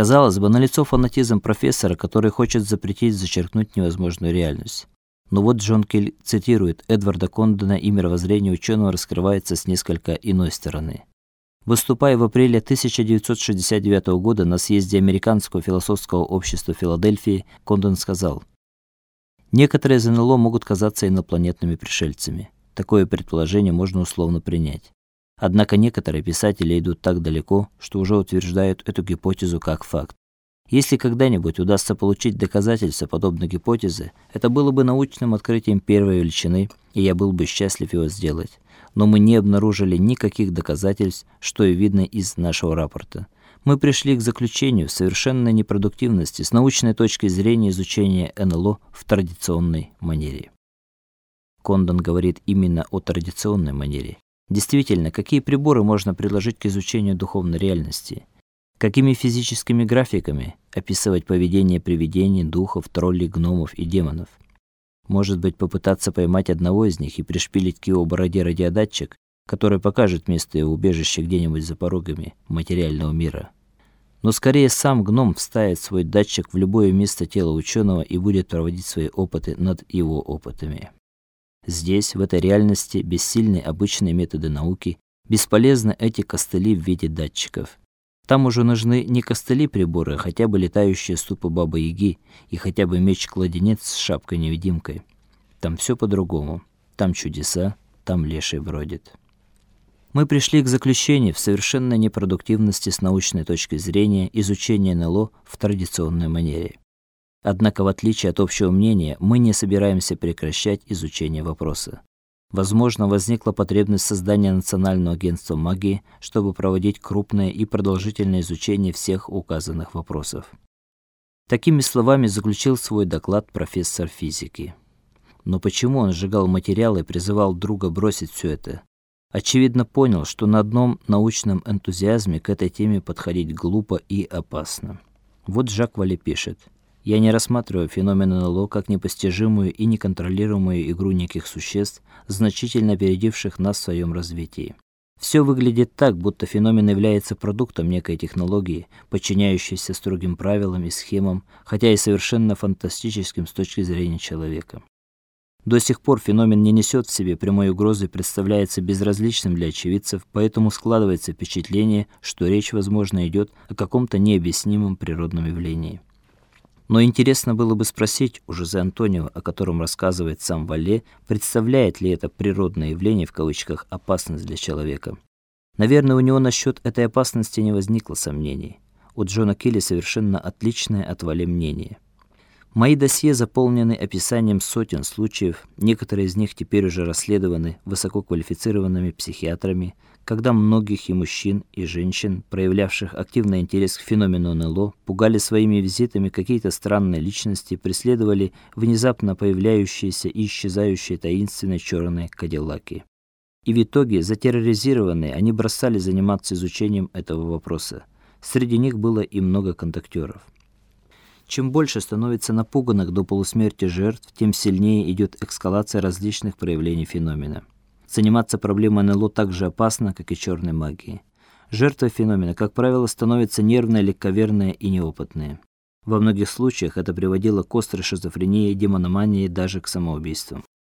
Казалось бы, налицо фанатизм профессора, который хочет запретить зачеркнуть невозможную реальность. Но вот Джон Келл цитирует Эдварда Кондона, и мировоззрение ученого раскрывается с несколько иной стороны. Выступая в апреле 1969 года на съезде Американского философского общества в Филадельфии, Кондон сказал: Некоторые из НЛО могут казаться инопланетными пришельцами. Такое предположение можно условно принять. Однако некоторые писатели идут так далеко, что уже утверждают эту гипотезу как факт. Если когда-нибудь удастся получить доказательства подобной гипотезы, это было бы научным открытием первой величины, и я был бы счастлив его сделать. Но мы не обнаружили никаких доказательств, что и видно из нашего рапорта. Мы пришли к заключению совершенной непродуктивности с научной точки зрения изучения НЛО в традиционной манере. Кондон говорит именно о традиционной манере. Действительно, какие приборы можно приложить к изучению духовной реальности? Какими физическими графиками описывать поведение привидений, духов, троллей, гномов и демонов? Может быть, попытаться поймать одного из них и пришпилить к его бороде радиодатчик, который покажет место его убежища где-нибудь за порогами материального мира? Но скорее сам гном вставит свой датчик в любое место тела ученого и будет проводить свои опыты над его опытами. Здесь, в этой реальности, бессильны обычные методы науки, бесполезны эти костыли в виде датчиков. Там уже нужны не костыли-приборы, а хотя бы летающие ступы Бабы-Яги и хотя бы меч-кладенец с шапкой-невидимкой. Там все по-другому. Там чудеса, там леший бродит. Мы пришли к заключению в совершенной непродуктивности с научной точки зрения изучения НЛО в традиционной манере. Однако, в отличие от общего мнения, мы не собираемся прекращать изучение вопроса. Возможно, возникла потребность создания национального агентства магии, чтобы проводить крупное и продолжительное изучение всех указанных вопросов. Такими словами заключил свой доклад профессор физики. Но почему он сжигал материалы и призывал друга бросить все это? Очевидно, понял, что на одном научном энтузиазме к этой теме подходить глупо и опасно. Вот Жак Вале пишет: я не рассматриваю феномен НЛО как непостижимую и неконтролируемую игру неких существ, значительно опередивших нас в своем развитии. Все выглядит так, будто феномен является продуктом некой технологии, подчиняющейся строгим правилам и схемам, хотя и совершенно фантастическим с точки зрения человека. До сих пор феномен не несет в себе прямой угрозы и представляется безразличным для очевидцев, поэтому складывается впечатление, что речь, возможно, идет о каком-то необъяснимом природном явлении. Но интересно было бы спросить у Жозе Антонио, о котором рассказывает сам Вале, представляет ли это природное явление в кавычках опасность для человека. Наверное, у него насчет этой опасности не возникло сомнений. У Джона Келли совершенно отличное от Вале мнение. Мои досье заполнены описанием сотен случаев, некоторые из них теперь уже расследованы высококвалифицированными психиатрами, когда многих и мужчин, и женщин, проявлявших активный интерес к феномену НЛО, пугали своими визитами какие-то странные личности, преследовали внезапно появляющиеся и исчезающие таинственные черные кадиллаки. И в итоге, затерроризированные, они бросали заниматься изучением этого вопроса. Среди них было и много контактеров. Чем больше становится напуганных до полусмерти жертв, тем сильнее идет эскалация различных проявлений феномена. Заниматься проблемой НЛО так же опасно, как и черной магией. Жертвой феномена, как правило, становятся нервные, легковерные и неопытные. Во многих случаях это приводило к острой шизофрении, демономании, даже к самоубийствам.